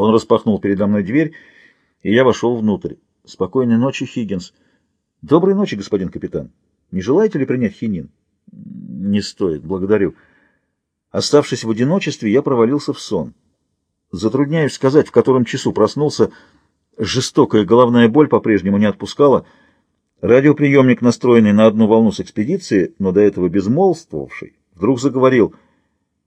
Он распахнул передо мной дверь, и я вошел внутрь. Спокойной ночи, Хиггинс. Доброй ночи, господин капитан. Не желаете ли принять хинин? Не стоит, благодарю. Оставшись в одиночестве, я провалился в сон. Затрудняюсь сказать, в котором часу проснулся. Жестокая головная боль по-прежнему не отпускала. Радиоприемник, настроенный на одну волну с экспедиции, но до этого безмолвствовавший, вдруг заговорил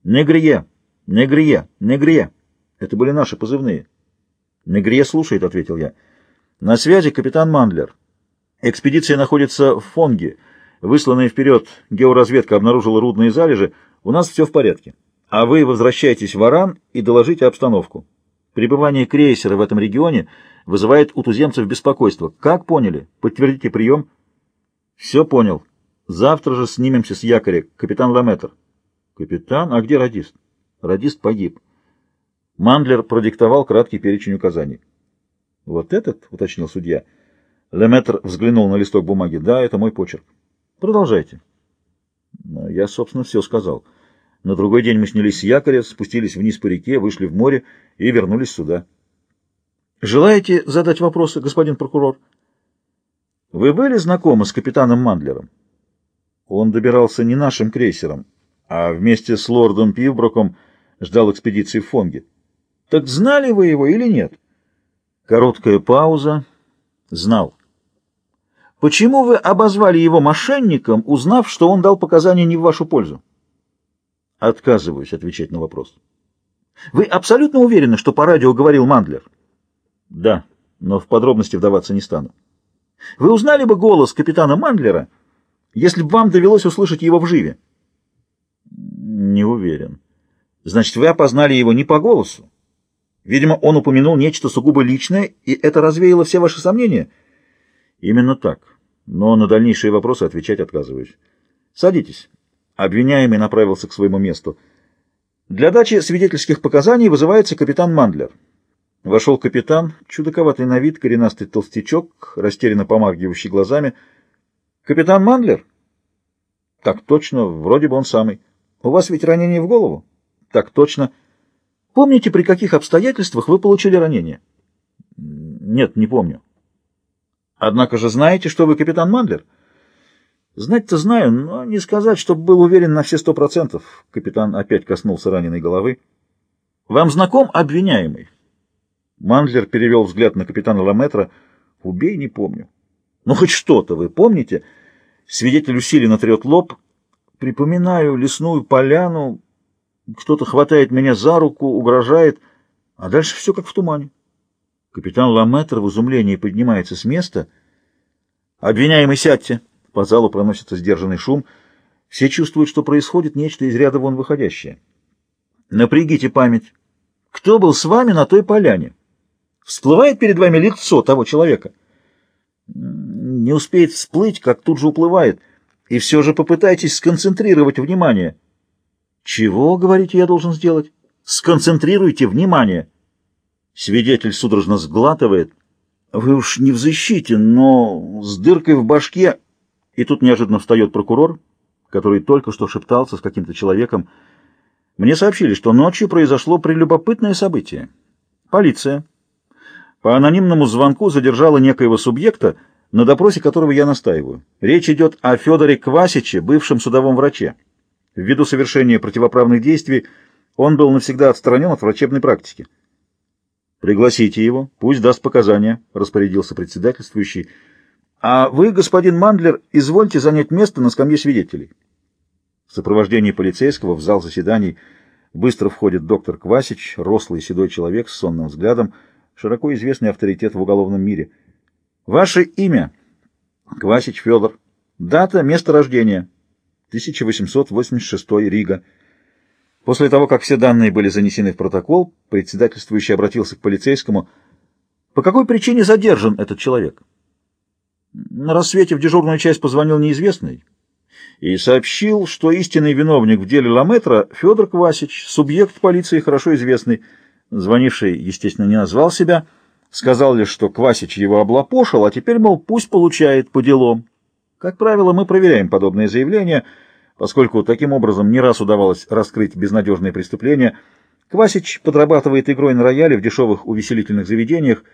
«Негрие! Негрие! Негрие!» Это были наши позывные. «Негрие слушает», — ответил я. «На связи капитан Мандлер. Экспедиция находится в Фонге. Высланная вперед георазведка обнаружила рудные залежи. У нас все в порядке. А вы возвращайтесь в Аран и доложите обстановку. Пребывание крейсера в этом регионе вызывает у туземцев беспокойство. Как поняли? Подтвердите прием. Все понял. Завтра же снимемся с якоря. Капитан Ламетр. Капитан? А где радист? Радист погиб. Мандлер продиктовал краткий перечень указаний. «Вот этот?» — уточнил судья. Леметр взглянул на листок бумаги. «Да, это мой почерк. Продолжайте». Я, собственно, все сказал. На другой день мы снялись с якоря, спустились вниз по реке, вышли в море и вернулись сюда. «Желаете задать вопросы, господин прокурор?» «Вы были знакомы с капитаном Мандлером?» Он добирался не нашим крейсером, а вместе с лордом Пивброком ждал экспедиции в Фонге. Так знали вы его или нет? Короткая пауза. Знал. Почему вы обозвали его мошенником, узнав, что он дал показания не в вашу пользу? Отказываюсь отвечать на вопрос. Вы абсолютно уверены, что по радио говорил Мандлер? Да, но в подробности вдаваться не стану. Вы узнали бы голос капитана Мандлера, если бы вам довелось услышать его вживе? Не уверен. Значит, вы опознали его не по голосу, Видимо, он упомянул нечто сугубо личное, и это развеяло все ваши сомнения? Именно так. Но на дальнейшие вопросы отвечать отказываюсь. Садитесь. Обвиняемый направился к своему месту. Для дачи свидетельских показаний вызывается капитан Мандлер. Вошел капитан, чудаковатый на вид, коренастый толстячок, растерянно помаргивающий глазами. «Капитан Мандлер?» «Так точно, вроде бы он самый. У вас ведь ранение в голову?» «Так точно». Помните, при каких обстоятельствах вы получили ранение? Нет, не помню. Однако же знаете, что вы капитан Мандлер? Знать-то знаю, но не сказать, чтобы был уверен на все сто процентов. Капитан опять коснулся раненой головы. Вам знаком обвиняемый? Мандлер перевел взгляд на капитана Ламетра. Убей, не помню. Ну, хоть что-то вы помните? Свидетель усиленно трет лоб. Припоминаю лесную поляну, кто-то хватает меня за руку, угрожает, а дальше все как в тумане. Капитан Ламетр в изумлении поднимается с места. «Обвиняемый, сядьте!» По залу проносится сдержанный шум. Все чувствуют, что происходит нечто из ряда вон выходящее. Напрягите память. Кто был с вами на той поляне? Всплывает перед вами лицо того человека? Не успеет всплыть, как тут же уплывает. И все же попытайтесь сконцентрировать внимание. Чего, говорите, я должен сделать? Сконцентрируйте внимание. Свидетель судорожно сглатывает. Вы уж не в защите, но с дыркой в башке... И тут неожиданно встает прокурор, который только что шептался с каким-то человеком. Мне сообщили, что ночью произошло прелюбопытное событие. Полиция по анонимному звонку задержала некоего субъекта, на допросе которого я настаиваю. Речь идет о Федоре Квасиче, бывшем судовом враче. Ввиду совершения противоправных действий он был навсегда отстранен от врачебной практики. «Пригласите его, пусть даст показания», — распорядился председательствующий. «А вы, господин Мандлер, извольте занять место на скамье свидетелей». В сопровождении полицейского в зал заседаний быстро входит доктор Квасич, рослый седой человек с сонным взглядом, широко известный авторитет в уголовном мире. «Ваше имя?» «Квасич Федор». «Дата, место рождения?» 1886 Рига. После того, как все данные были занесены в протокол, председательствующий обратился к полицейскому. По какой причине задержан этот человек? На рассвете в дежурную часть позвонил неизвестный и сообщил, что истинный виновник в деле Ламетра Федор Квасич, субъект полиции хорошо известный. Звонивший, естественно, не назвал себя, сказал лишь, что Квасич его облапошил, а теперь, мол, пусть получает по делам. Как правило, мы проверяем подобные заявления, поскольку таким образом не раз удавалось раскрыть безнадежные преступления, Квасич подрабатывает игрой на рояле в дешевых увеселительных заведениях,